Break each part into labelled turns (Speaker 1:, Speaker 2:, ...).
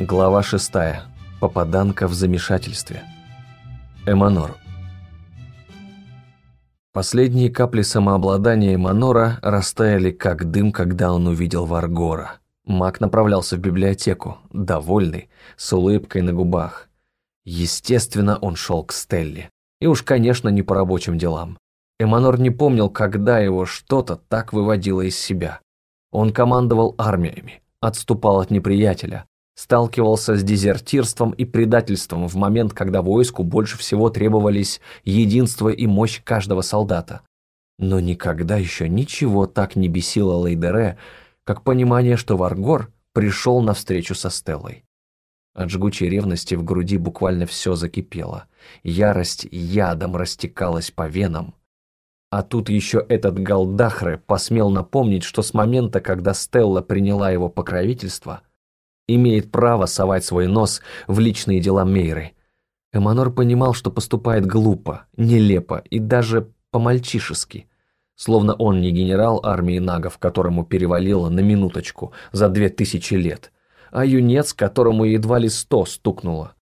Speaker 1: Глава 6. Попаданка в замешательстве. Эманор. Последние капли самообладания Эманора растаяли как дым, когда он увидел Варгора. Маг направлялся в библиотеку, довольный, с улыбкой на губах. Естественно, он шел к Стелле. И уж, конечно, не по рабочим делам. Эманор не помнил, когда его что-то так выводило из себя. Он командовал армиями, отступал от неприятеля, сталкивался с дезертирством и предательством в момент, когда войску больше всего требовались единство и мощь каждого солдата. Но никогда еще ничего так не бесило Лейдере, как понимание, что Варгор пришел навстречу со Стеллой. От жгучей ревности в груди буквально все закипело. Ярость ядом растекалась по венам. А тут еще этот Галдахре посмел напомнить, что с момента, когда Стелла приняла его покровительство – имеет право совать свой нос в личные дела Мейры. Эманор понимал, что поступает глупо, нелепо и даже по-мальчишески, словно он не генерал армии нагов, которому перевалило на минуточку за две тысячи лет, а юнец, которому едва ли сто стукнуло.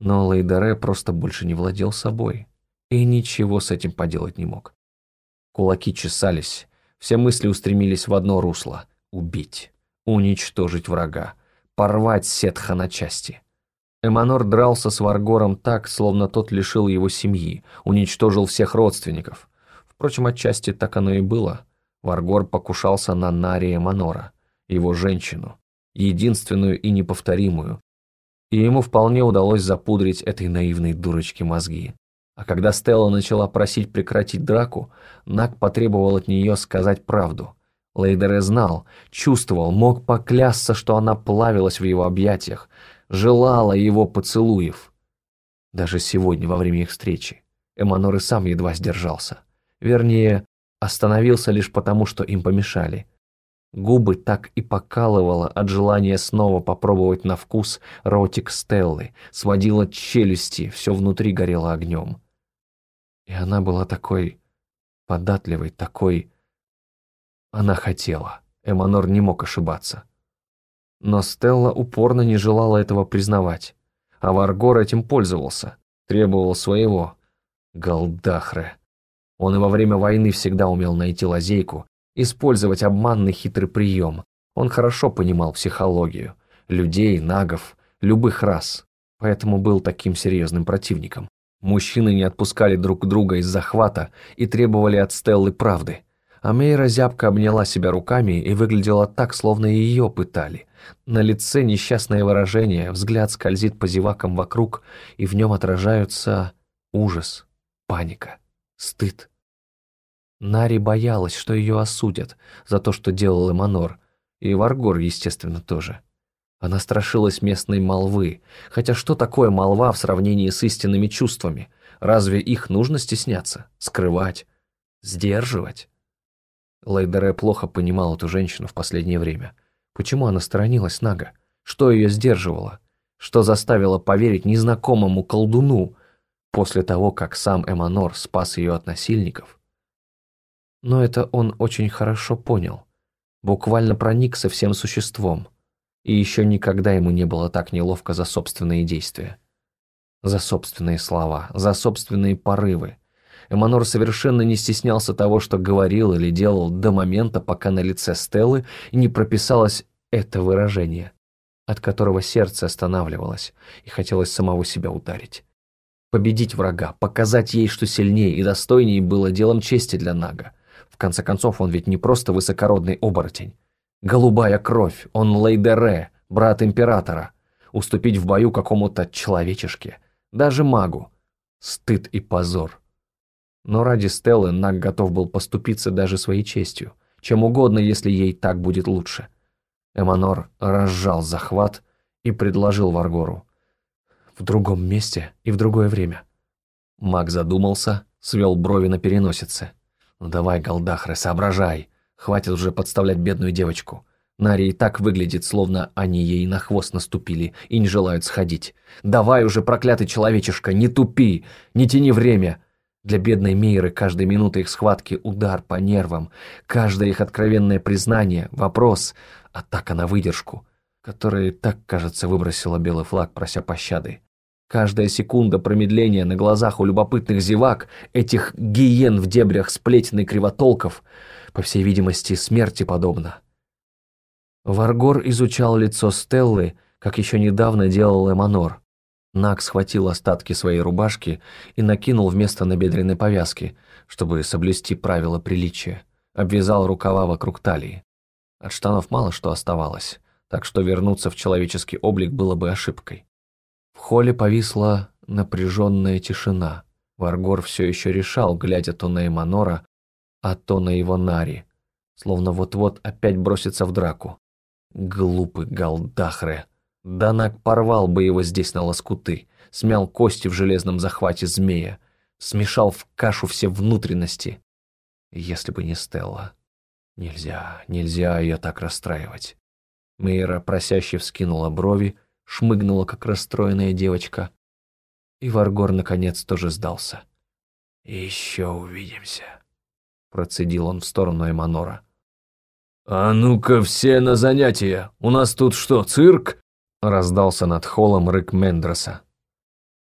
Speaker 1: Но Лейдере просто больше не владел собой и ничего с этим поделать не мог. Кулаки чесались, все мысли устремились в одно русло — убить, уничтожить врага, порвать Сетха на части. Эманор дрался с Варгором так, словно тот лишил его семьи, уничтожил всех родственников. Впрочем, отчасти так оно и было. Варгор покушался на Нари Эманора, его женщину, единственную и неповторимую, и ему вполне удалось запудрить этой наивной дурочке мозги. А когда Стелла начала просить прекратить драку, Нак потребовал от нее сказать правду – Лейдере знал, чувствовал, мог поклясться, что она плавилась в его объятиях, желала его поцелуев. Даже сегодня, во время их встречи, Эманор и сам едва сдержался. Вернее, остановился лишь потому, что им помешали. Губы так и покалывало от желания снова попробовать на вкус ротик Стеллы, сводила челюсти, все внутри горело огнем. И она была такой податливой, такой она хотела. Эманор не мог ошибаться. Но Стелла упорно не желала этого признавать. А Варгор этим пользовался, требовал своего. Галдахре. Он и во время войны всегда умел найти лазейку, использовать обманный хитрый прием. Он хорошо понимал психологию. Людей, нагов, любых рас. Поэтому был таким серьезным противником. Мужчины не отпускали друг друга из захвата и требовали от Стеллы правды. Амейра зябко обняла себя руками и выглядела так, словно ее пытали. На лице несчастное выражение, взгляд скользит по зевакам вокруг, и в нем отражаются ужас, паника, стыд. Нари боялась, что ее осудят за то, что делал Эманор, и Варгор, естественно, тоже. Она страшилась местной молвы, хотя что такое молва в сравнении с истинными чувствами? Разве их нужно стесняться, скрывать, сдерживать? Лейдере плохо понимал эту женщину в последнее время. Почему она сторонилась Нага? Что ее сдерживало? Что заставило поверить незнакомому колдуну после того, как сам Эманор спас ее от насильников? Но это он очень хорошо понял. Буквально проникся всем существом. И еще никогда ему не было так неловко за собственные действия. За собственные слова, за собственные порывы, Эманор совершенно не стеснялся того, что говорил или делал до момента, пока на лице Стеллы не прописалось это выражение, от которого сердце останавливалось и хотелось самого себя ударить. Победить врага, показать ей, что сильнее и достойнее было делом чести для Нага. В конце концов, он ведь не просто высокородный оборотень. Голубая кровь, он Лейдере, брат императора. Уступить в бою какому-то человечешке, даже магу. Стыд и позор. Но ради Стеллы Наг готов был поступиться даже своей честью. Чем угодно, если ей так будет лучше. Эманор разжал захват и предложил Варгору. В другом месте и в другое время. Маг задумался, свел брови на переносице. «Ну давай, Галдахре, соображай. Хватит уже подставлять бедную девочку. Нари и так выглядит, словно они ей на хвост наступили и не желают сходить. Давай уже, проклятый человечишка, не тупи, не тяни время. Для бедной Мейры каждая минута их схватки – удар по нервам, каждое их откровенное признание – вопрос, атака на выдержку. которая так, кажется, выбросила белый флаг, прося пощады. Каждая секунда промедления на глазах у любопытных зевак, этих гиен в дебрях сплетен и кривотолков, по всей видимости, смерти подобно. Варгор изучал лицо Стеллы, как еще недавно делал Эманор. Нак схватил остатки своей рубашки и накинул вместо набедренной повязки, чтобы соблюсти правила приличия. Обвязал рукава вокруг талии. От штанов мало что оставалось, так что вернуться в человеческий облик было бы ошибкой. В холле повисла напряженная тишина. Варгор все еще решал, глядя то на Эманора, а то на его Нари, словно вот-вот опять бросится в драку. Глупый Галдахре. Данак порвал бы его здесь на лоскуты, смял кости в железном захвате змея, смешал в кашу все внутренности. Если бы не Стелла. Нельзя, нельзя ее так расстраивать. Мейра просяще вскинула брови, шмыгнула, как расстроенная девочка. И Варгор, наконец, тоже сдался. «Еще увидимся», — процедил он в сторону Эманора. «А ну-ка все на занятия! У нас тут что, цирк?» — раздался над холлом рык Мендроса.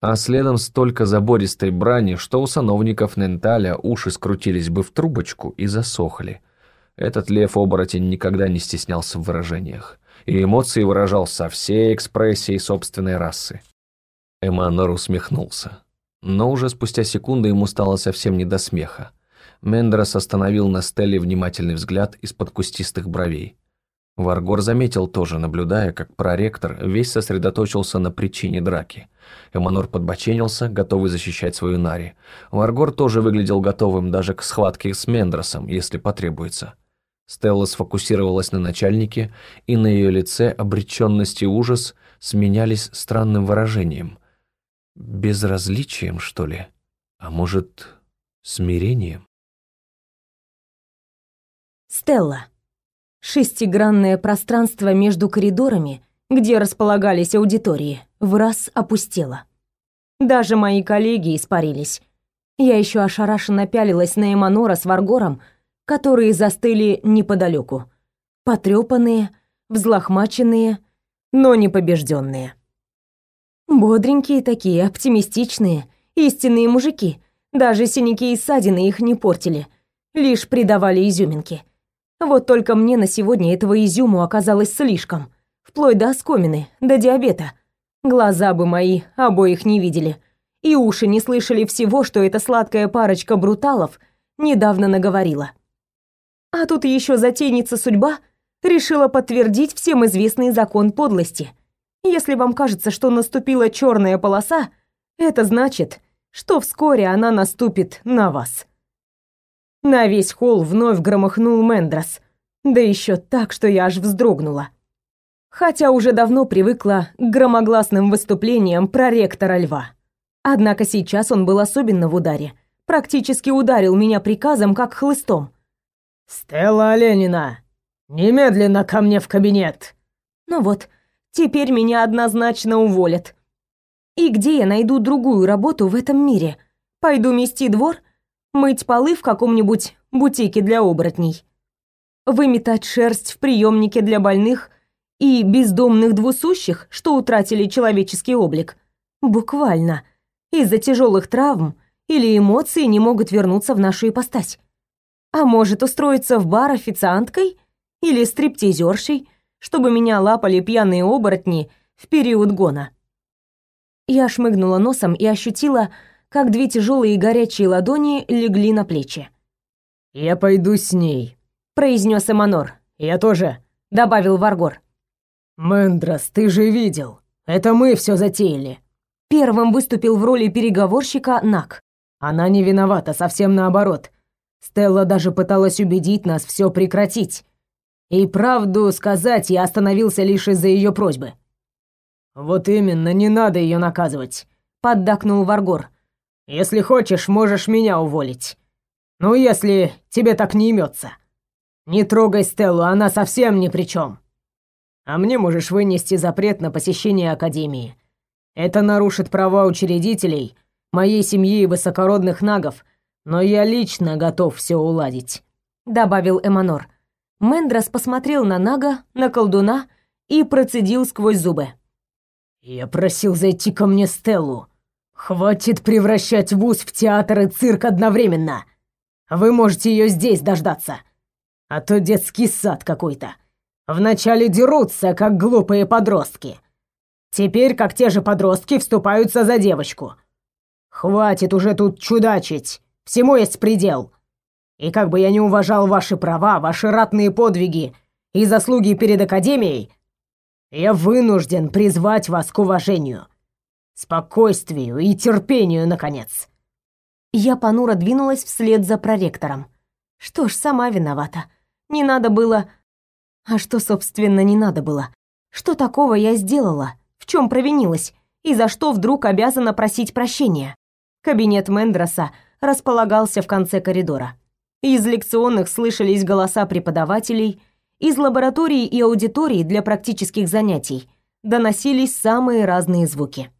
Speaker 1: А следом столько забористой брани, что у сановников Ненталя уши скрутились бы в трубочку и засохли. Этот лев-оборотень никогда не стеснялся в выражениях и эмоции выражал со всей экспрессией собственной расы. Эманор усмехнулся. Но уже спустя секунду ему стало совсем не до смеха. Мендрос остановил на Стелле внимательный взгляд из-под кустистых бровей. Варгор заметил тоже, наблюдая, как проректор весь сосредоточился на причине драки. Эманор подбоченился, готовый защищать свою Нари. Варгор тоже выглядел готовым даже к схватке с Мендросом, если потребуется. Стелла сфокусировалась на начальнике, и на ее лице обреченность и ужас сменялись странным выражением. Безразличием, что ли? А может, смирением?
Speaker 2: Стелла. Шестигранное пространство между коридорами, где располагались аудитории, в раз опустело. Даже мои коллеги испарились. Я еще ошарашенно пялилась на Эманора с Варгором, которые застыли неподалеку. Потрепанные, взлохмаченные, но не побежденные. Бодренькие такие, оптимистичные, истинные мужики. Даже синяки и ссадины их не портили, лишь придавали изюминки. Вот только мне на сегодня этого изюму оказалось слишком. Вплоть до оскомины, до диабета. Глаза бы мои обоих не видели. И уши не слышали всего, что эта сладкая парочка бруталов недавно наговорила. А тут еще затейница судьба решила подтвердить всем известный закон подлости. Если вам кажется, что наступила черная полоса, это значит, что вскоре она наступит на вас. На весь холл вновь громыхнул Мендрос, да еще так, что я аж вздрогнула. Хотя уже давно привыкла к громогласным выступлениям проректора Льва. Однако сейчас он был особенно в ударе. Практически ударил меня приказом, как хлыстом.
Speaker 3: «Стелла Ленина, немедленно ко мне в кабинет!»
Speaker 2: Ну вот, теперь меня однозначно уволят. И где я найду другую работу в этом мире? Пойду мести двор? Мыть полы в каком-нибудь бутике для оборотней? Выметать шерсть в приемнике для больных и бездомных двусущих, что утратили человеческий облик? Буквально. Из-за тяжелых травм или эмоций не могут вернуться в нашу ипостась. А может, устроиться в бар официанткой или стриптизершей, чтобы меня лапали пьяные оборотни в период гона. Я шмыгнула носом и ощутила, как две тяжелые и горячие ладони легли на плечи.
Speaker 3: «Я пойду с ней», —
Speaker 2: произнес Эманор.
Speaker 3: «Я тоже», —
Speaker 2: добавил Варгор.
Speaker 3: «Мендрос, ты же видел. Это мы все затеяли».
Speaker 2: Первым выступил в роли переговорщика Нак.
Speaker 3: «Она не виновата, совсем наоборот. Стелла даже пыталась убедить нас все прекратить. И правду сказать, я остановился лишь из-за ее просьбы. Вот именно, не надо ее наказывать, поддакнул Варгор. Если хочешь, можешь меня уволить. Ну, если тебе так не имется. Не трогай Стеллу, она совсем ни при чем. А мне можешь вынести запрет на посещение академии. Это нарушит права учредителей, моей семьи и высокородных нагов, но я лично готов все уладить», — добавил Эманор. Мендрос посмотрел на Нага, на колдуна
Speaker 2: и процедил сквозь зубы.
Speaker 3: «Я просил зайти ко мне Стеллу. Хватит превращать вуз в театр и цирк одновременно. Вы можете ее здесь дождаться. А то детский сад какой-то. Вначале дерутся, как глупые подростки. Теперь, как те же подростки, вступаются за девочку. Хватит уже тут чудачить. Всему есть предел. И как бы я не уважал ваши права, ваши ратные подвиги и заслуги перед Академией, я вынужден призвать вас к уважению, спокойствию и терпению, наконец.
Speaker 2: Я понуро двинулась вслед за проректором. Что ж, сама виновата. Не надо было... А что, собственно, не надо было? Что такого я сделала? В чем провинилась? И за что вдруг обязана просить прощения? Кабинет Мендроса располагался в конце коридора. Из лекционных слышались голоса преподавателей, из лабораторий и аудиторий для практических занятий доносились самые разные звуки.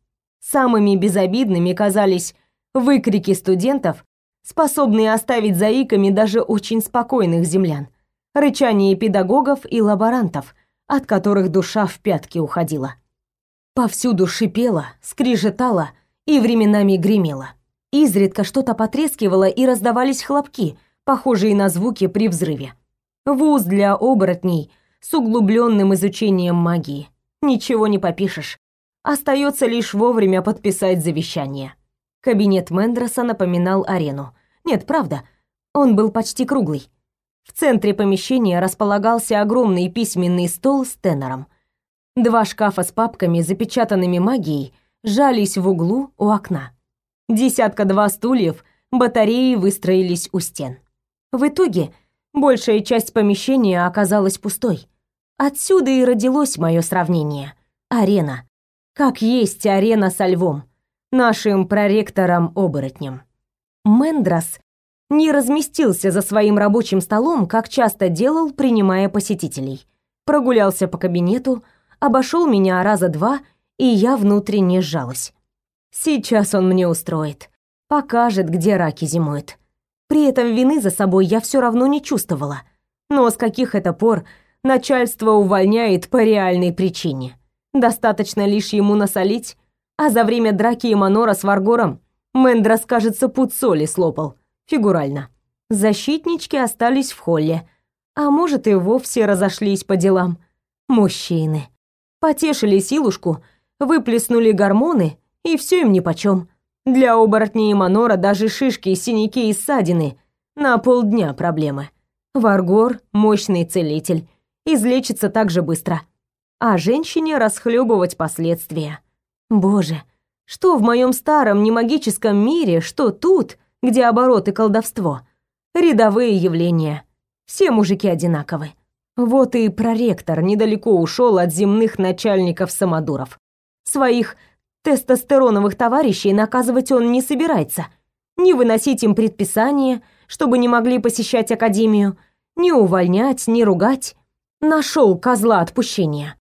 Speaker 2: Самыми безобидными казались выкрики студентов, способные оставить заиками даже очень спокойных землян, рычание педагогов и лаборантов, от которых душа в пятки уходила. Повсюду шипело, скрижетало и временами гремело. Изредка что-то потрескивало и раздавались хлопки, похожие на звуки при взрыве. Вуз для оборотней с углубленным изучением магии. Ничего не попишешь. Остается лишь вовремя подписать завещание. Кабинет Мендроса напоминал арену. Нет, правда, он был почти круглый. В центре помещения располагался огромный письменный стол с тенором. Два шкафа с папками, запечатанными магией, жались в углу у окна. Десятка-два стульев, батареи выстроились у стен. В итоге большая часть помещения оказалась пустой. Отсюда и родилось мое сравнение. Арена. Как есть арена со львом, нашим проректором-оборотнем. Мендрос не разместился за своим рабочим столом, как часто делал, принимая посетителей. Прогулялся по кабинету, обошел меня раза два, и я внутренне сжалась. Сейчас он мне устроит. Покажет, где раки зимуют. При этом вины за собой я все равно не чувствовала. Но с каких это пор начальство увольняет по реальной причине? Достаточно лишь ему насолить, а за время драки Эманора с Варгором Мендрос, кажется, пуд соли слопал. Фигурально. Защитнички остались в холле. А может, и вовсе разошлись по делам. Мужчины. Потешили силушку, выплеснули гормоны и все им нипочем. Для оборотней Манора даже шишки, синяки и ссадины на полдня проблемы. Варгор — мощный целитель, излечится так же быстро. А женщине расхлебывать последствия. Боже, что в моем старом немагическом мире, что тут, где обороты колдовство. Рядовые явления. Все мужики одинаковы. Вот и проректор недалеко ушел от земных начальников-самодуров. Своих Тестостероновых товарищей наказывать он не собирается. Не выносить им предписания, чтобы не могли посещать академию, не увольнять, не ругать. Нашел козла отпущения.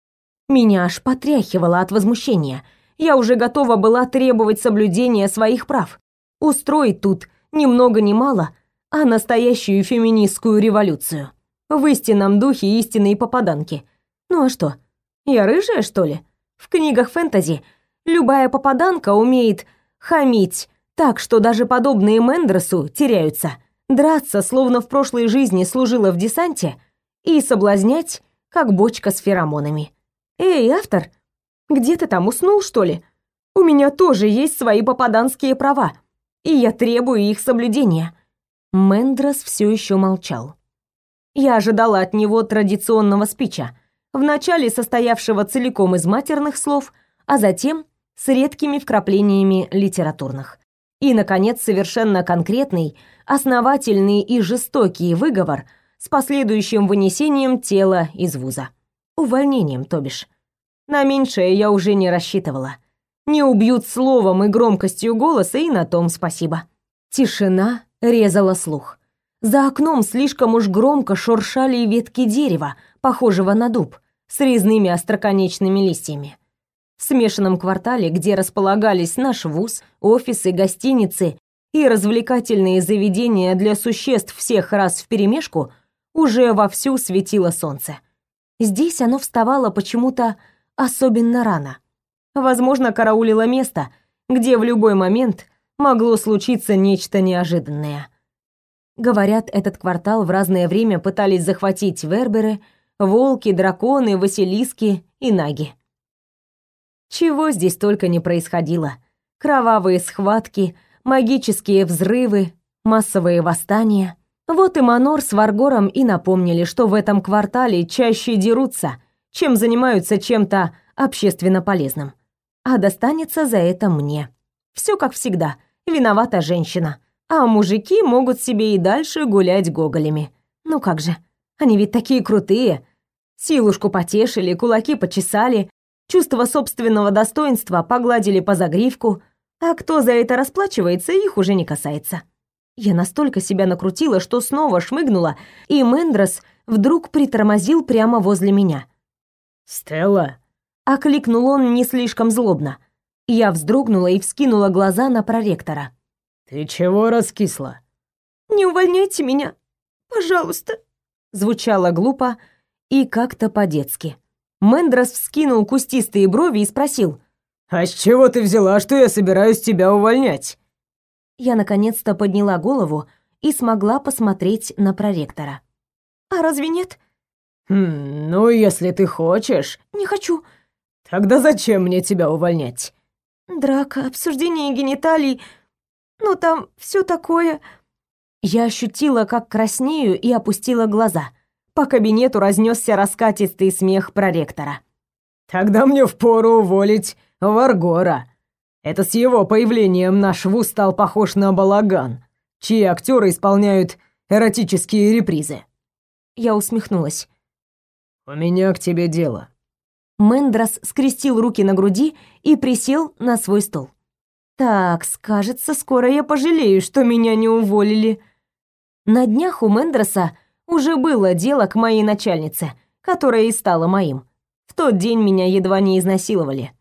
Speaker 2: Меня аж потряхивало от возмущения. Я уже готова была требовать соблюдения своих прав. Устроить тут ни много ни мало, а настоящую феминистскую революцию. В истинном духе истинные попаданки. Ну а что, я рыжая, что ли? В книгах фэнтези – Любая попаданка умеет хамить так, что даже подобные Мендросу теряются, драться, словно в прошлой жизни служила в десанте, и соблазнять, как бочка с феромонами. Эй, автор, где ты там уснул, что ли? У меня тоже есть свои попаданские права, и я требую их соблюдения. Мендрос все еще молчал. Я ожидала от него традиционного спича, вначале состоявшего целиком из матерных слов, а затем с редкими вкраплениями литературных. И, наконец, совершенно конкретный, основательный и жестокий выговор с последующим вынесением тела из вуза. Увольнением, то бишь. На меньшее я уже не рассчитывала. Не убьют словом и громкостью голоса, и на том спасибо. Тишина резала слух. За окном слишком уж громко шуршали ветки дерева, похожего на дуб, с резными остроконечными листьями. В смешанном квартале, где располагались наш вуз, офисы, гостиницы и развлекательные заведения для существ всех рас вперемешку, уже вовсю светило солнце. Здесь оно вставало почему-то особенно рано. Возможно, караулило место, где в любой момент могло случиться нечто неожиданное. Говорят, этот квартал в разное время пытались захватить верберы, волки, драконы, василиски и наги. Чего здесь только не происходило. Кровавые схватки, магические взрывы, массовые восстания. Вот и Манор с Варгором и напомнили, что в этом квартале чаще дерутся, чем занимаются чем-то общественно полезным. А достанется за это мне. Все как всегда. Виновата женщина. А мужики могут себе и дальше гулять гоголями. Ну как же, они ведь такие крутые. Силушку потешили, кулаки почесали, чувство собственного достоинства погладили по загривку, а кто за это расплачивается, их уже не касается. Я настолько себя накрутила, что снова шмыгнула, и Мендрос вдруг притормозил прямо возле меня.
Speaker 3: «Стелла?»
Speaker 2: — окликнул он не слишком злобно. Я вздрогнула и вскинула глаза на проректора.
Speaker 3: «Ты чего раскисла?»
Speaker 2: «Не увольняйте меня, пожалуйста», — звучало глупо и как-то по-детски. Мендрос вскинул кустистые брови и спросил.
Speaker 3: «А с чего ты взяла, что я собираюсь тебя увольнять?»
Speaker 2: Я наконец-то подняла голову и смогла посмотреть на проректора. «А разве нет?»
Speaker 3: «Хм, ну, если ты хочешь...»
Speaker 2: «Не хочу».
Speaker 3: «Тогда зачем мне тебя увольнять?»
Speaker 2: «Драка, обсуждение гениталий... Ну, там все такое...» Я ощутила, как краснею, и опустила глаза. По кабинету разнесся раскатистый смех проректора.
Speaker 3: «Тогда мне впору уволить Варгора», это с его появлением наш вуз стал похож на балаган, чьи актеры исполняют эротические репризы.
Speaker 2: Я усмехнулась.
Speaker 3: «У меня к тебе дело».
Speaker 2: Мендрос скрестил руки на груди и присел на свой стол. «Так, скажется, скоро я пожалею, что меня не уволили». На днях у Мендроса уже было дело к моей начальнице, которая и стала моим. В тот день меня едва не изнасиловали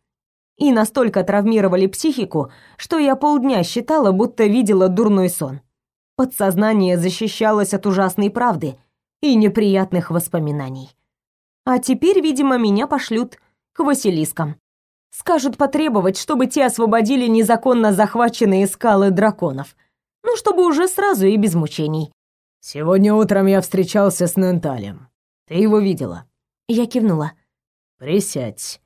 Speaker 2: и настолько травмировали психику, что я полдня считала, будто видела дурной сон. Подсознание защищалось от ужасной правды и неприятных воспоминаний. А теперь, видимо, меня пошлют к Василискам. Скажут потребовать, чтобы те освободили незаконно захваченные скалы драконов. Ну, чтобы уже сразу и без мучений.
Speaker 3: «Сегодня утром я встречался с Ненталем. Ты его видела?»
Speaker 2: Я кивнула.
Speaker 3: «Присядь.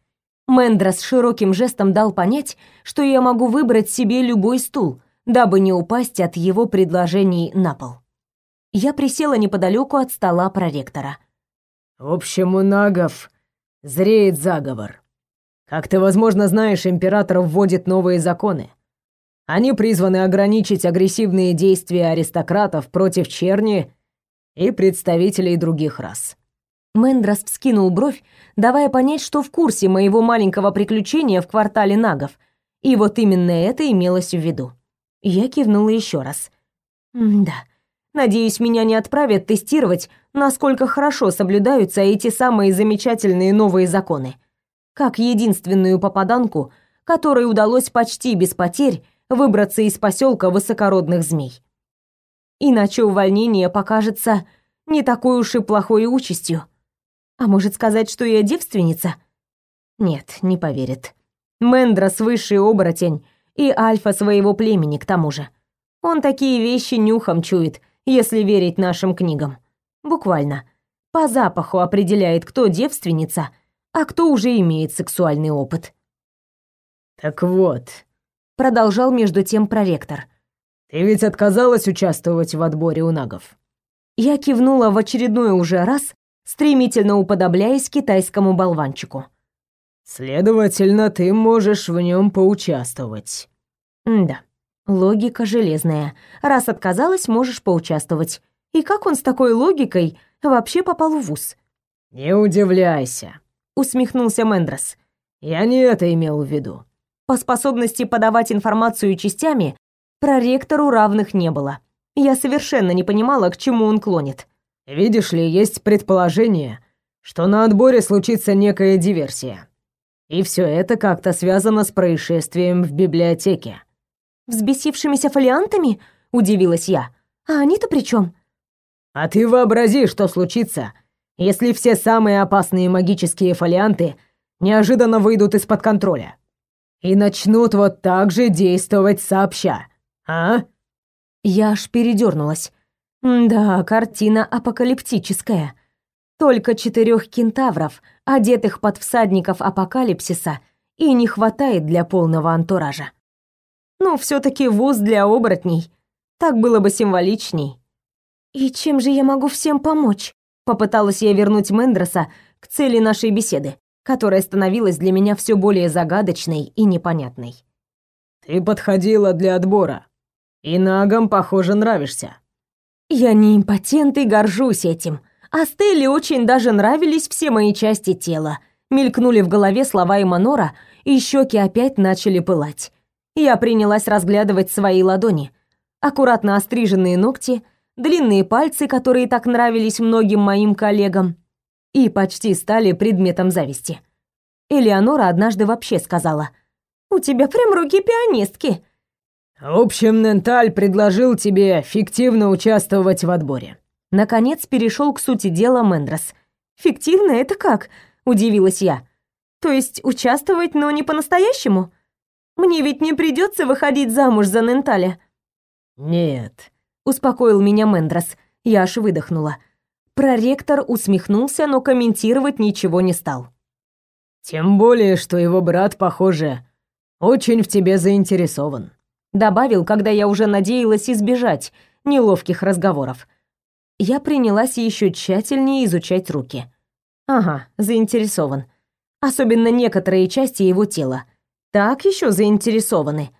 Speaker 2: Мендрос широким жестом дал понять, что я могу выбрать себе любой стул, дабы не упасть от его предложений на пол. Я присела неподалеку от стола проректора.
Speaker 3: «В общем, у нагов зреет заговор. Как ты, возможно, знаешь, император вводит новые законы. Они призваны ограничить агрессивные действия аристократов против черни и представителей других рас.
Speaker 2: Мендрос вскинул бровь, давая понять, что в курсе моего маленького приключения в квартале нагов. И вот именно это имелось в виду. Я кивнула еще раз. да. Надеюсь, меня не отправят тестировать, насколько хорошо соблюдаются эти самые замечательные новые законы. Как единственную попаданку, которой удалось почти без потерь выбраться из поселка высокородных змей. Иначе увольнение покажется не такой уж и плохой участью. А может сказать, что я девственница? Нет, не поверит. Мендрос высший оборотень и альфа своего племени к тому же. Он такие вещи нюхом чует, если верить нашим книгам. Буквально. По запаху определяет, кто девственница, а кто уже имеет сексуальный опыт.
Speaker 3: «Так вот», — продолжал между тем проректор, «ты ведь отказалась участвовать в отборе у нагов?»
Speaker 2: Я кивнула в очередной уже раз, стремительно уподобляясь китайскому болванчику.
Speaker 3: Следовательно, ты можешь в нем поучаствовать.
Speaker 2: да. Логика железная. Раз отказалась, можешь поучаствовать. И как он с такой логикой вообще попал в вуз?
Speaker 3: Не удивляйся,
Speaker 2: усмехнулся Мендрос.
Speaker 3: Я не это имел в виду.
Speaker 2: По способности подавать информацию частями проректору равных не было. Я совершенно не понимала, к чему он клонит.
Speaker 3: Видишь ли, есть предположение, что на отборе случится некая диверсия. И все это как-то связано с происшествием в библиотеке.
Speaker 2: Взбесившимися фолиантами? Удивилась я. А они-то при чем?
Speaker 3: А ты вообрази, что случится, если все самые опасные магические фолианты неожиданно выйдут из-под контроля и начнут вот так же действовать сообща, а?
Speaker 2: Я аж передернулась. Да, картина апокалиптическая. Только четырех кентавров, одетых под всадников апокалипсиса, и не хватает для полного антуража. Ну, все таки вуз для оборотней. Так было бы символичней. «И чем же я могу всем помочь?» Попыталась я вернуть Мендроса к цели нашей беседы, которая становилась для меня все более загадочной и непонятной.
Speaker 3: «Ты подходила для отбора, и нагам, похоже, нравишься».
Speaker 2: «Я не импотент и горжусь этим. А Стелле очень даже нравились все мои части тела». Мелькнули в голове слова Эманора, и щеки опять начали пылать. Я принялась разглядывать свои ладони. Аккуратно остриженные ногти, длинные пальцы, которые так нравились многим моим коллегам, и почти стали предметом зависти. Элеонора однажды вообще сказала, «У тебя прям руки пианистки».
Speaker 3: «В общем, Ненталь предложил тебе фиктивно участвовать в отборе».
Speaker 2: Наконец перешел к сути дела Мендрос. «Фиктивно это как?» – удивилась я. «То есть участвовать, но не по-настоящему? Мне ведь не придется выходить замуж за Ненталя».
Speaker 3: «Нет»,
Speaker 2: успокоил меня Мендрос. Я аж выдохнула. Проректор усмехнулся, но комментировать ничего не стал.
Speaker 3: Тем более, что его брат, похоже, очень в тебе заинтересован,
Speaker 2: добавил, когда я уже надеялась избежать неловких разговоров. Я принялась еще тщательнее изучать руки. Ага, заинтересован. Особенно некоторые части его тела. Так еще заинтересованы.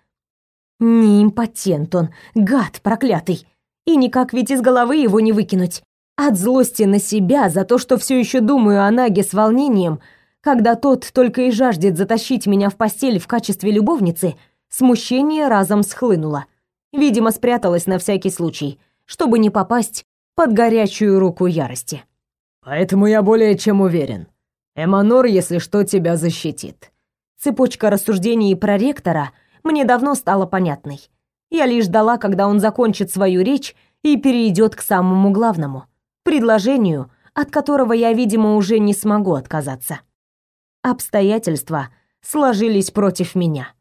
Speaker 2: Не импотент он, гад проклятый. И никак ведь из головы его не выкинуть. От злости на себя за то, что все еще думаю о Наге с волнением, когда тот только и жаждет затащить меня в постель в качестве любовницы, смущение разом схлынуло. Видимо, спряталась на всякий случай, чтобы не попасть под горячую руку ярости.
Speaker 3: Поэтому я более чем уверен. Эманор, если что, тебя защитит.
Speaker 2: Цепочка рассуждений про ректора мне давно стала понятной. Я лишь ждала, когда он закончит свою речь и перейдет к самому главному предложению, от которого я, видимо, уже не смогу отказаться. Обстоятельства сложились против меня.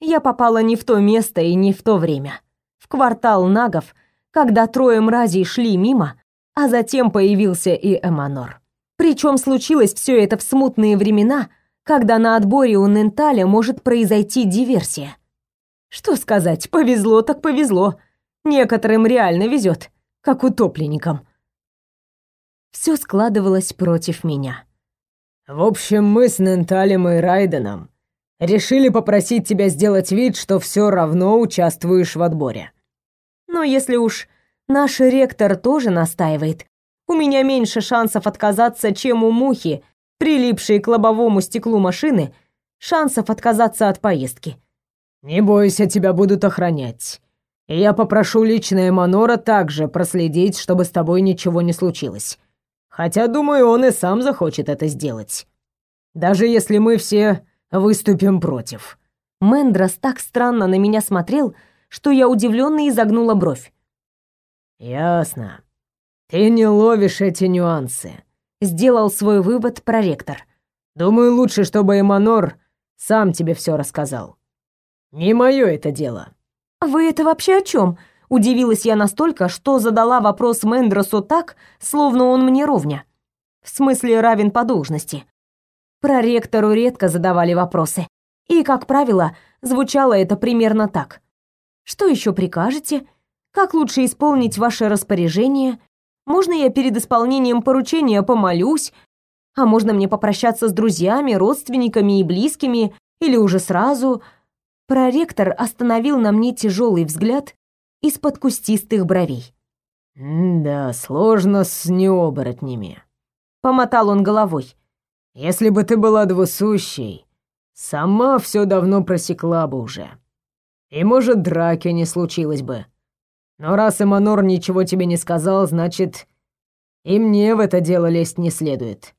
Speaker 2: Я попала не в то место и не в то время. В квартал нагов, когда трое мразей шли мимо, а затем появился и Эманор. Причем случилось все это в смутные времена, когда на отборе у Ненталя может произойти диверсия. Что сказать, повезло так повезло. Некоторым реально везет, как утопленникам. Все складывалось против меня.
Speaker 3: В общем, мы с Ненталем и Райденом решили попросить тебя сделать вид, что все равно участвуешь в отборе.
Speaker 2: Но если уж наш ректор тоже настаивает, у меня меньше шансов отказаться, чем у мухи, прилипшей к лобовому стеклу машины, шансов отказаться от поездки.
Speaker 3: «Не бойся, тебя будут охранять. И я попрошу лично Эманора также проследить, чтобы с тобой ничего не случилось. Хотя, думаю, он и сам захочет это сделать. Даже если мы все выступим против».
Speaker 2: Мендрос так странно на меня смотрел, что я удивленно изогнула бровь.
Speaker 3: «Ясно. Ты не ловишь эти нюансы», — сделал свой вывод проректор. «Думаю, лучше, чтобы Эманор сам тебе все рассказал. Не мое это дело.
Speaker 2: Вы это вообще о чем? Удивилась я настолько, что задала вопрос Мендросу так, словно он мне ровня. В смысле, равен по должности. Проректору редко задавали вопросы. И, как правило, звучало это примерно так. Что еще прикажете? Как лучше исполнить ваше распоряжение? Можно я перед исполнением поручения помолюсь? А можно мне попрощаться с друзьями, родственниками и близкими? Или уже сразу? Проректор остановил на мне тяжелый взгляд из-под кустистых бровей.
Speaker 3: «Да, сложно с необоротнями», — помотал он головой. «Если бы ты была двусущей, сама все давно просекла бы уже. И, может, драки не случилось бы. Но раз Эманор ничего тебе не сказал, значит, и мне в это дело лезть не следует.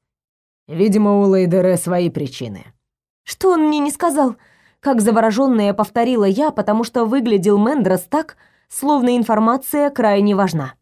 Speaker 3: Видимо, у Лейдере свои причины».
Speaker 2: «Что он мне не сказал?» как заворожённая повторила я, потому что выглядел Мендрос так, словно информация крайне важна.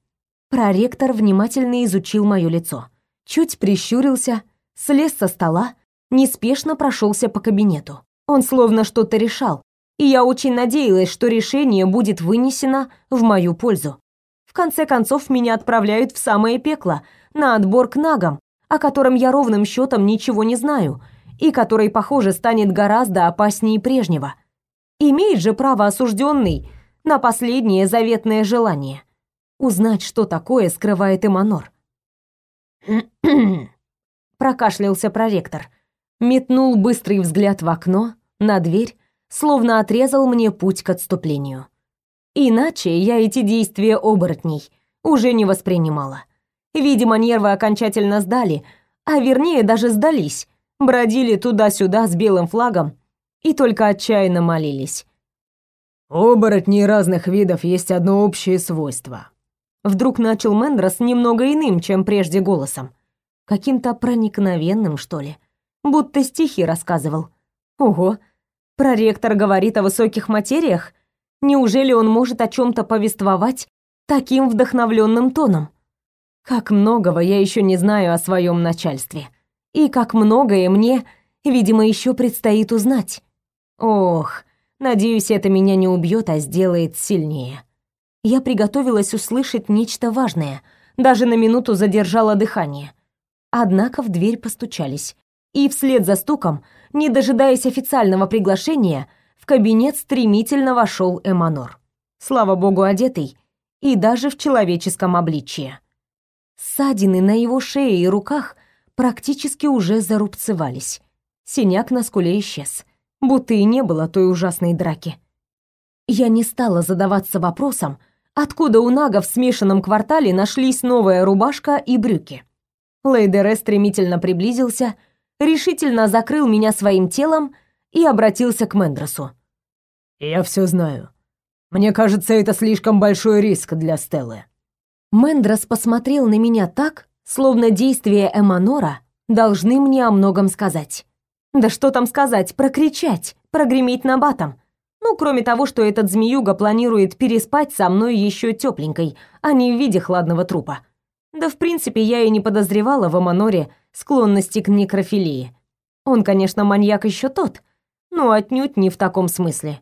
Speaker 2: Проректор внимательно изучил моё лицо. чуть прищурился, слез со стола, неспешно прошелся по кабинету. Он словно что-то решал, и я очень надеялась, что решение будет вынесено в мою пользу. В конце концов, меня отправляют в самое пекло, на отбор к нагам, о котором я ровным счетом ничего не знаю, и который, похоже, станет гораздо опаснее прежнего. Имеет же право осужденный на последнее заветное желание — узнать, что такое скрывает Эманор. Прокашлялся проректор, метнул быстрый взгляд в окно, на дверь, словно отрезал мне путь к отступлению. Иначе я эти действия оборотней уже не воспринимала. Видимо, нервы окончательно сдали, а вернее даже сдались, бродили туда-сюда с белым флагом и только отчаянно молились.
Speaker 3: Оборотней разных видов есть одно общее свойство.
Speaker 2: Вдруг начал Мендрос немного иным, чем прежде голосом. Каким-то проникновенным, что ли. Будто стихи рассказывал. Ого, проректор говорит о высоких материях? Неужели он может о чем то повествовать таким вдохновленным тоном? Как многого я еще не знаю о своем начальстве. И как многое мне, видимо, еще предстоит узнать. Ох, надеюсь, это меня не убьет, а сделает сильнее. Я приготовилась услышать нечто важное, даже на минуту задержала дыхание. Однако в дверь постучались, и вслед за стуком, не дожидаясь официального приглашения, в кабинет стремительно вошел Эманор. Слава богу, одетый и даже в человеческом обличье. Ссадины на его шее и руках практически уже зарубцевались. Синяк на скуле исчез, будто и не было той ужасной драки. Я не стала задаваться вопросом, откуда у Нага в смешанном квартале нашлись новая рубашка и брюки. Лейдере стремительно приблизился, решительно закрыл меня своим телом и обратился к Мендросу.
Speaker 3: «Я все знаю. Мне кажется, это слишком большой риск для Стеллы».
Speaker 2: Мендрос посмотрел на меня так, словно действия Эманора должны мне о многом сказать. Да что там сказать, прокричать, прогреметь на батом. Ну, кроме того, что этот змеюга планирует переспать со мной еще тепленькой, а не в виде хладного трупа. Да, в принципе, я и не подозревала в Эманоре склонности к некрофилии. Он, конечно, маньяк еще тот, но отнюдь не в таком смысле.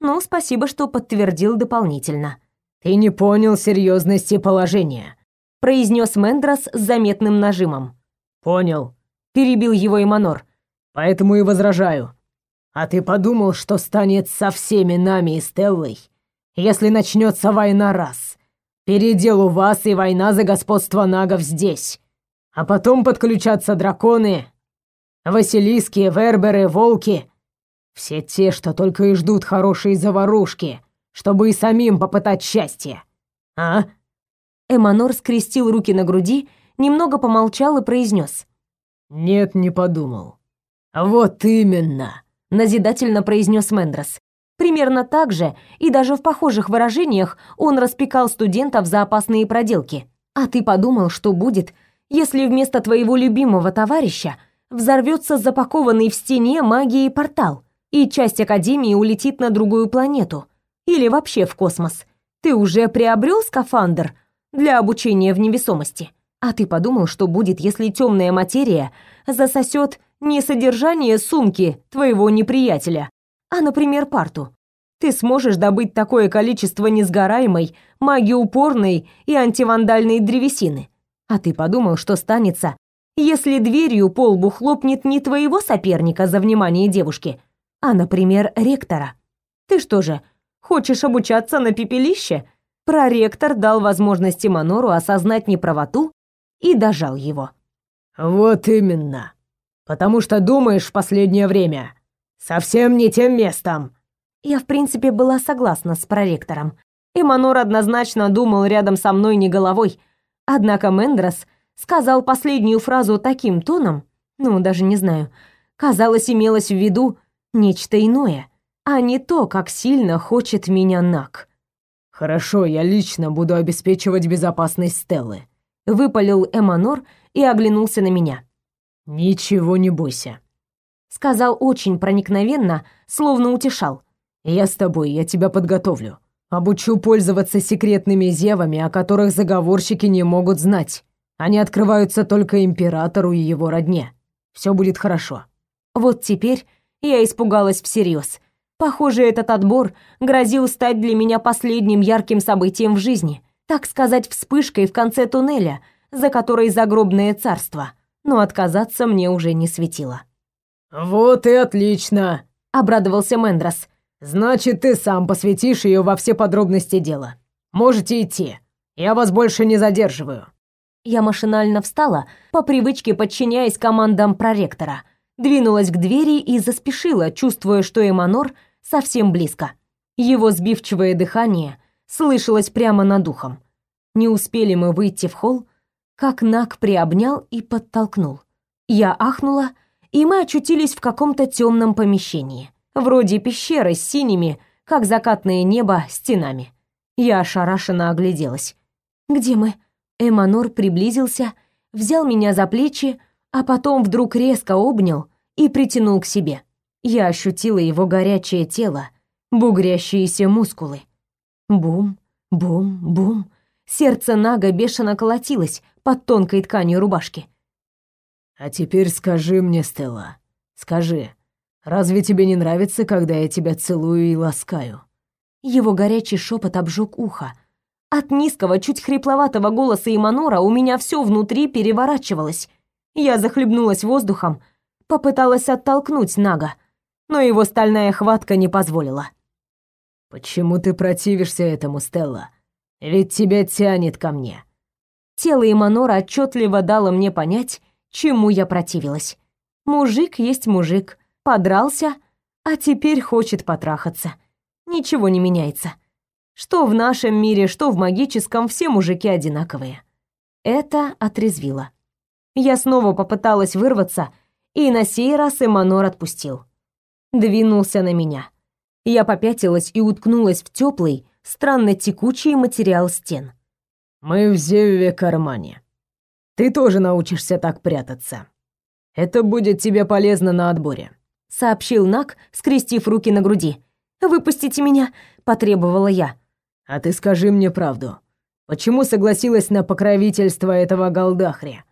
Speaker 2: Ну, спасибо, что подтвердил дополнительно.
Speaker 3: «Ты не понял серьезности положения», — произнес
Speaker 2: Мендрос с заметным нажимом.
Speaker 3: «Понял», —
Speaker 2: перебил его Эманор.
Speaker 3: «Поэтому и возражаю. А ты подумал, что станет со всеми нами и Стеллой, если начнется война раз? Передел у вас и война за господство нагов здесь. А потом подключатся драконы, Василиски, Верберы, Волки. Все те, что только и ждут хорошей заварушки, чтобы и самим попытать счастье. А?»
Speaker 2: Эманор скрестил руки на груди, немного помолчал и произнес.
Speaker 3: «Нет, не подумал. Вот именно
Speaker 2: назидательно произнес Мендрос. Примерно так же и даже в похожих выражениях он распекал студентов за опасные проделки. А ты подумал, что будет, если вместо твоего любимого товарища взорвется запакованный в стене магией портал, и часть академии улетит на другую планету или вообще в космос? Ты уже приобрел скафандр для обучения в невесомости? А ты подумал, что будет, если темная материя засосет не содержание сумки твоего неприятеля, а, например, парту. Ты сможешь добыть такое количество несгораемой, магиупорной и антивандальной древесины. А ты подумал, что станется, если дверью по лбу хлопнет не твоего соперника за внимание девушки, а, например, ректора. Ты что же, хочешь обучаться на пепелище? Проректор дал возможность Манору осознать неправоту и дожал его.
Speaker 3: «Вот именно», потому что думаешь в последнее время совсем не тем местом».
Speaker 2: Я, в принципе, была согласна с проректором. Эманор однозначно думал рядом со мной не головой. Однако Мендрос сказал последнюю фразу таким тоном, ну, даже не знаю, казалось, имелось в виду нечто иное, а не то, как сильно хочет меня Нак.
Speaker 3: «Хорошо, я лично буду обеспечивать безопасность Стеллы», —
Speaker 2: выпалил Эманор и оглянулся на меня.
Speaker 3: «Ничего не бойся», —
Speaker 2: сказал очень проникновенно, словно утешал.
Speaker 3: «Я с тобой, я тебя подготовлю. Обучу пользоваться секретными зевами, о которых заговорщики не могут знать. Они открываются только императору и его родне. Все будет хорошо.
Speaker 2: Вот теперь я испугалась всерьез. Похоже, этот отбор грозил стать для меня последним ярким событием в жизни, так сказать, вспышкой в конце туннеля, за которой загробное царство. Но отказаться мне уже не светило.
Speaker 3: «Вот и отлично!»
Speaker 2: — обрадовался Мендрос.
Speaker 3: «Значит, ты сам посвятишь ее во все подробности дела. Можете идти. Я вас больше не задерживаю».
Speaker 2: Я машинально встала, по привычке подчиняясь командам проректора, двинулась к двери и заспешила, чувствуя, что Эманор совсем близко. Его сбивчивое дыхание слышалось прямо над ухом. Не успели мы выйти в холл, как Нак приобнял и подтолкнул. Я ахнула, и мы очутились в каком-то темном помещении, вроде пещеры с синими, как закатное небо, стенами. Я ошарашенно огляделась. «Где мы?» Эманор приблизился, взял меня за плечи, а потом вдруг резко обнял и притянул к себе. Я ощутила его горячее тело, бугрящиеся мускулы. Бум, бум, бум. Сердце Нага бешено колотилось под тонкой тканью рубашки.
Speaker 3: «А теперь скажи мне, Стелла, скажи, разве тебе не нравится, когда я тебя целую и ласкаю?»
Speaker 2: Его горячий шепот обжег ухо, от низкого, чуть хрипловатого голоса Иманора у меня все внутри переворачивалось. Я захлебнулась воздухом, попыталась оттолкнуть Нага, но его стальная хватка не позволила.
Speaker 3: «Почему ты противишься этому, Стелла? Ведь тебя тянет ко мне».
Speaker 2: Тело Иманора отчетливо дало мне понять, чему я противилась. Мужик есть мужик, подрался, а теперь хочет потрахаться. Ничего не меняется. Что в нашем мире, что в магическом, все мужики одинаковые. Это отрезвило. Я снова попыталась вырваться, и на сей раз Эманор отпустил. Двинулся на меня. Я попятилась и уткнулась в теплый, странно текучий материал стен.
Speaker 3: «Мы в Зеве кармане. Ты тоже научишься так прятаться. Это будет тебе полезно на отборе», —
Speaker 2: сообщил Нак, скрестив руки на груди. «Выпустите меня!» — потребовала я.
Speaker 3: А ты скажи мне правду. Почему согласилась на покровительство этого голдахря?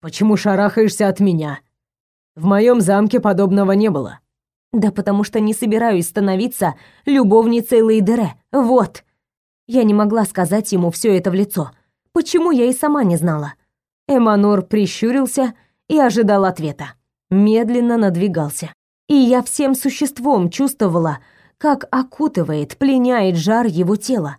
Speaker 3: Почему шарахаешься от меня? В моем замке подобного не было.
Speaker 2: Да потому что не собираюсь становиться любовницей Лейдере. Вот. Я не могла сказать ему все это в лицо. Почему я и сама не знала. Эманор прищурился и ожидал ответа. Медленно надвигался. И я всем существом чувствовала, как окутывает, пленяет жар его тела.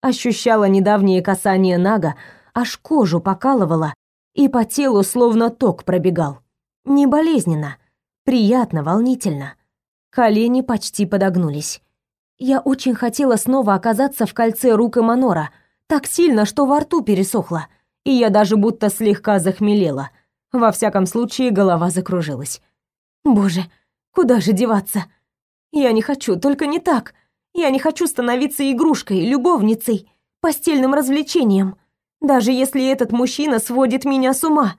Speaker 2: Ощущала недавнее касание Нага, аж кожу покалывала, и по телу словно ток пробегал. Не болезненно, приятно, волнительно. Колени почти подогнулись. Я очень хотела снова оказаться в кольце рук Эманора, так сильно, что во рту пересохло, и я даже будто слегка захмелела. Во всяком случае, голова закружилась. Боже, куда же деваться? Я не хочу, только не так. Я не хочу становиться игрушкой, любовницей, постельным развлечением, даже если этот мужчина сводит меня с ума.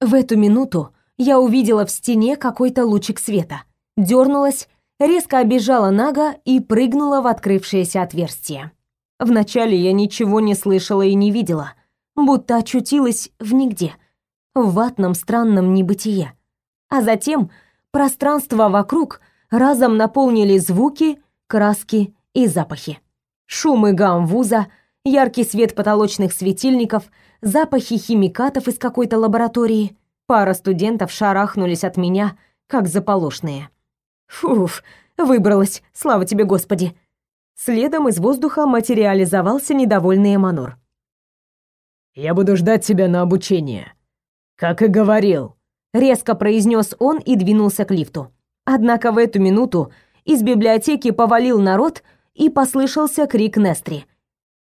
Speaker 2: В эту минуту я увидела в стене какой-то лучик света, дернулась, резко обежала Нага и прыгнула в открывшееся отверстие. Вначале я ничего не слышала и не видела, будто очутилась в нигде, в ватном странном небытие. А затем пространство вокруг — разом наполнили звуки, краски и запахи. Шум и гам вуза, яркий свет потолочных светильников, запахи химикатов из какой-то лаборатории. Пара студентов шарахнулись от меня, как заполошные. Фуф, выбралась, слава тебе, Господи. Следом из воздуха материализовался недовольный Эманор.
Speaker 3: «Я буду ждать тебя на обучение, как и говорил», —
Speaker 2: резко произнес он и двинулся к лифту. Однако в эту минуту из библиотеки повалил народ и послышался крик Нестри.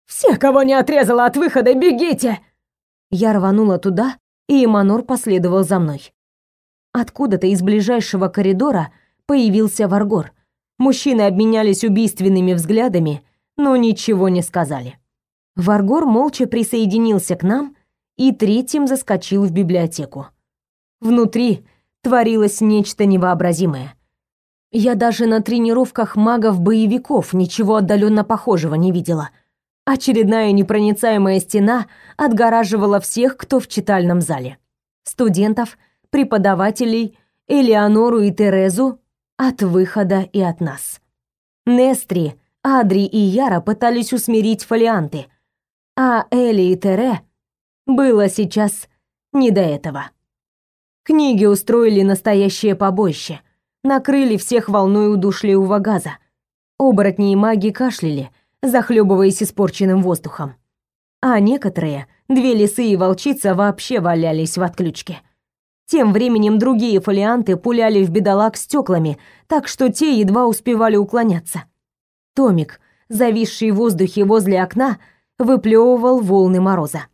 Speaker 3: «Все, кого не отрезала от выхода, бегите!»
Speaker 2: Я рванула туда, и Эманор последовал за мной. Откуда-то из ближайшего коридора появился Варгор. Мужчины обменялись убийственными взглядами, но ничего не сказали. Варгор молча присоединился к нам и третьим заскочил в библиотеку. Внутри творилось нечто невообразимое. Я даже на тренировках магов-боевиков ничего отдаленно похожего не видела. Очередная непроницаемая стена отгораживала всех, кто в читальном зале. Студентов, преподавателей, Элеонору и Терезу от выхода и от нас. Нестри, Адри и Яра пытались усмирить фолианты, а Эли и Тере было сейчас не до этого. Книги устроили настоящее побоище, накрыли всех волной удушливого газа. Оборотни и маги кашляли, захлебываясь испорченным воздухом. А некоторые, две лисы и волчица, вообще валялись в отключке. Тем временем другие фолианты пуляли в бедолаг стеклами, так что те едва успевали уклоняться. Томик, зависший в воздухе возле окна, выплевывал волны мороза.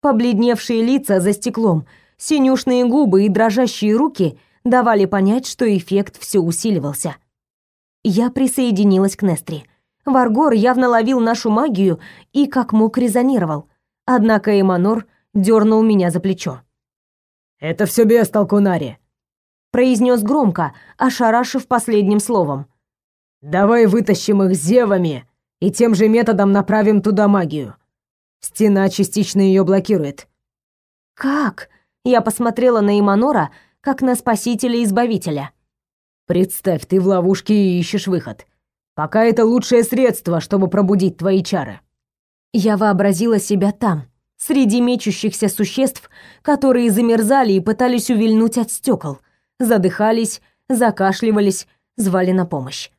Speaker 2: Побледневшие лица за стеклом, синюшные губы и дрожащие руки давали понять, что эффект все усиливался. Я присоединилась к Нестри. Варгор явно ловил нашу магию и как мог резонировал. Однако Эманор дернул меня за плечо.
Speaker 3: «Это все без толкунари», — произнес громко, ошарашив последним словом. «Давай вытащим их зевами и тем же методом направим туда магию. Стена частично ее блокирует».
Speaker 2: «Как?» — я посмотрела на Иманора, как на спасителя и избавителя.
Speaker 3: «Представь, ты в ловушке и ищешь выход. Пока это лучшее средство, чтобы пробудить твои чары».
Speaker 2: Я вообразила себя там, среди мечущихся существ, которые замерзали и пытались увильнуть от стекол, задыхались, закашливались, звали на помощь.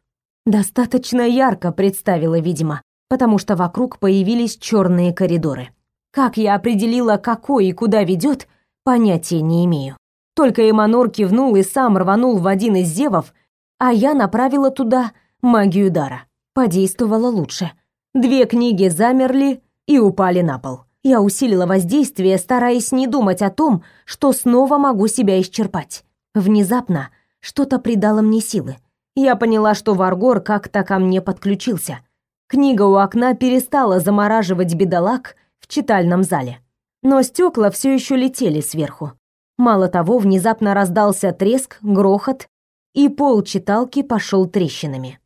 Speaker 2: Достаточно ярко представила, видимо, потому что вокруг появились черные коридоры. Как я определила, какой и куда ведет, понятия не имею. Только Эманор кивнул и сам рванул в один из зевов, а я направила туда магию дара. Подействовало лучше. Две книги замерли и упали на пол. Я усилила воздействие, стараясь не думать о том, что снова могу себя исчерпать. Внезапно что-то придало мне силы. Я поняла, что Варгор как-то ко мне подключился. Книга у окна перестала замораживать бедолаг в читальном зале. Но стекла все еще летели сверху. Мало того, внезапно раздался треск, грохот, и пол читалки пошел трещинами.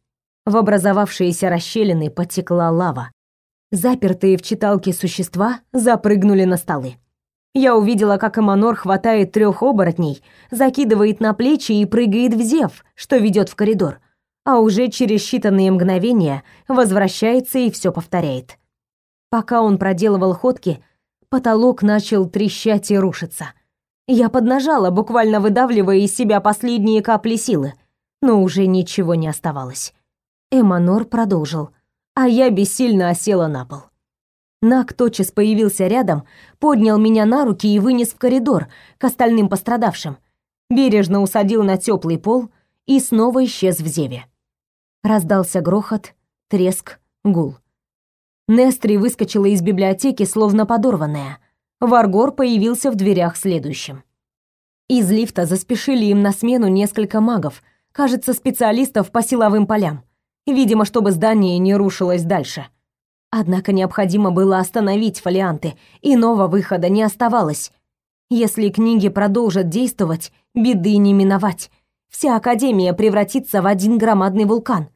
Speaker 2: В образовавшиеся расщелины потекла лава. Запертые в читалке существа запрыгнули на столы. Я увидела, как Эманор хватает трех оборотней, закидывает на плечи и прыгает в зев, что ведет в коридор, а уже через считанные мгновения возвращается и все повторяет. Пока он проделывал ходки, потолок начал трещать и рушиться. Я поднажала, буквально выдавливая из себя последние капли силы, но уже ничего не оставалось. Эманор продолжил а я бессильно осела на пол. Нак тотчас появился рядом, поднял меня на руки и вынес в коридор к остальным пострадавшим. Бережно усадил на теплый пол и снова исчез в зеве. Раздался грохот, треск, гул. Нестри выскочила из библиотеки, словно подорванная. Варгор появился в дверях следующим. Из лифта заспешили им на смену несколько магов, кажется, специалистов по силовым полям видимо, чтобы здание не рушилось дальше. Однако необходимо было остановить фолианты, иного выхода не оставалось. Если книги продолжат действовать, беды не миновать. Вся Академия превратится в один громадный вулкан.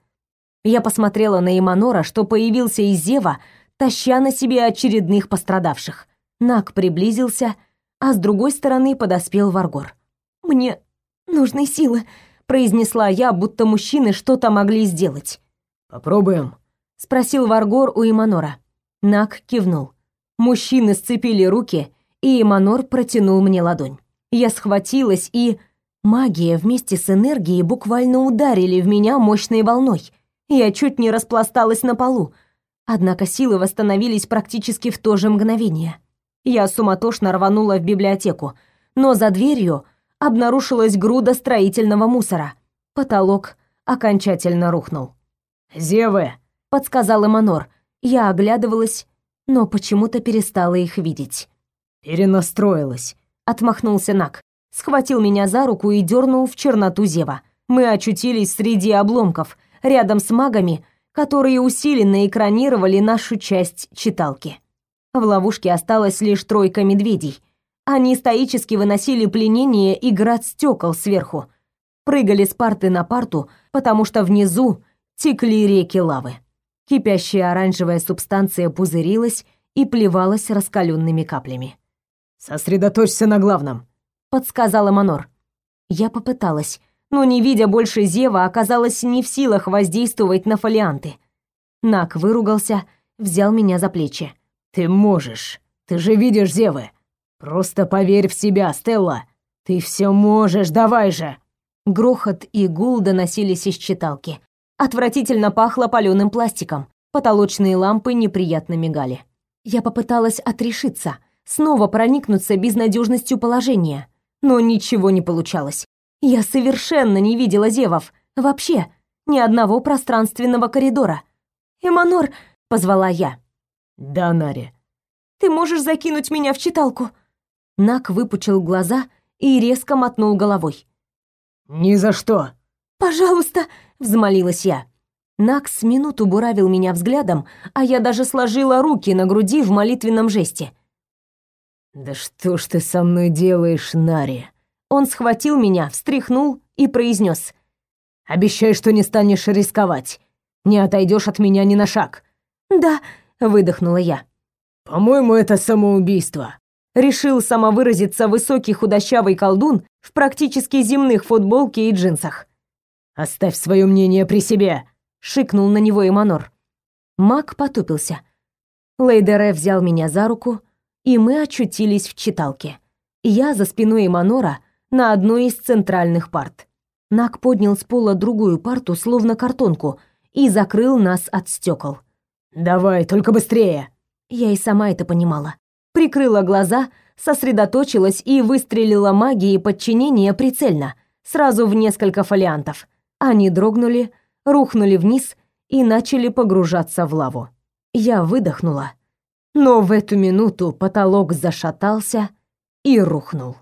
Speaker 2: Я посмотрела на Иманора, что появился из Зева, таща на себе очередных пострадавших. Нак приблизился, а с другой стороны подоспел Варгор. «Мне нужны силы», произнесла я, будто мужчины что-то могли сделать.
Speaker 3: Попробуем,
Speaker 2: спросил Варгор у Иманора. Нак кивнул. Мужчины сцепили руки, и Иманор протянул мне ладонь. Я схватилась, и магия вместе с энергией буквально ударили в меня мощной волной. Я чуть не распласталась на полу. Однако силы восстановились практически в то же мгновение. Я суматошно рванула в библиотеку, но за дверью обнаружилась груда строительного мусора. Потолок окончательно рухнул.
Speaker 3: «Зевы!»
Speaker 2: — подсказал Эманор. Я оглядывалась, но почему-то перестала их видеть.
Speaker 3: «Перенастроилась», —
Speaker 2: отмахнулся Нак. Схватил меня за руку и дернул в черноту Зева. Мы очутились среди обломков, рядом с магами, которые усиленно экранировали нашу часть читалки. В ловушке осталась лишь тройка медведей — они стоически выносили пленение и град стекол сверху. Прыгали с парты на парту, потому что внизу текли реки лавы. Кипящая оранжевая субстанция пузырилась и плевалась раскаленными каплями.
Speaker 3: «Сосредоточься на главном», —
Speaker 2: подсказала Манор. Я попыталась, но, не видя больше Зева, оказалась не в силах воздействовать на фолианты. Нак выругался, взял меня за плечи.
Speaker 3: «Ты можешь. Ты же видишь Зевы. Просто поверь в себя, Стелла. Ты все можешь, давай же!»
Speaker 2: Грохот и гул доносились из читалки. Отвратительно пахло палёным пластиком. Потолочные лампы неприятно мигали. Я попыталась отрешиться, снова проникнуться безнадежностью положения, но ничего не получалось. Я совершенно не видела зевов, вообще, ни одного пространственного коридора. «Эманор!» — позвала я.
Speaker 3: «Да, Нари».
Speaker 2: «Ты можешь закинуть меня в читалку?» Нак выпучил глаза и резко мотнул головой.
Speaker 3: «Ни за что!»
Speaker 2: «Пожалуйста!» — взмолилась я. Накс минуту буравил меня взглядом, а я даже сложила руки на груди в молитвенном жесте.
Speaker 3: «Да что ж ты со мной делаешь, Нари?»
Speaker 2: Он схватил меня, встряхнул и произнес:
Speaker 3: «Обещай, что не станешь рисковать. Не отойдешь от меня ни на шаг».
Speaker 2: «Да», — выдохнула я.
Speaker 3: «По-моему, это самоубийство», —
Speaker 2: решил самовыразиться высокий худощавый колдун в практически земных футболке и джинсах.
Speaker 3: «Оставь свое мнение при себе», —
Speaker 2: шикнул на него Эманор. Мак потупился. Лейдере взял меня за руку, и мы очутились в читалке. Я за спиной Эманора на одной из центральных парт. Нак поднял с пола другую парту, словно картонку, и закрыл нас от стекол.
Speaker 3: «Давай, только быстрее!»
Speaker 2: Я и сама это понимала. Прикрыла глаза, сосредоточилась и выстрелила магией подчинения прицельно, сразу в несколько фолиантов. Они дрогнули, рухнули вниз и начали погружаться в лаву. Я выдохнула, но в эту минуту потолок зашатался и рухнул.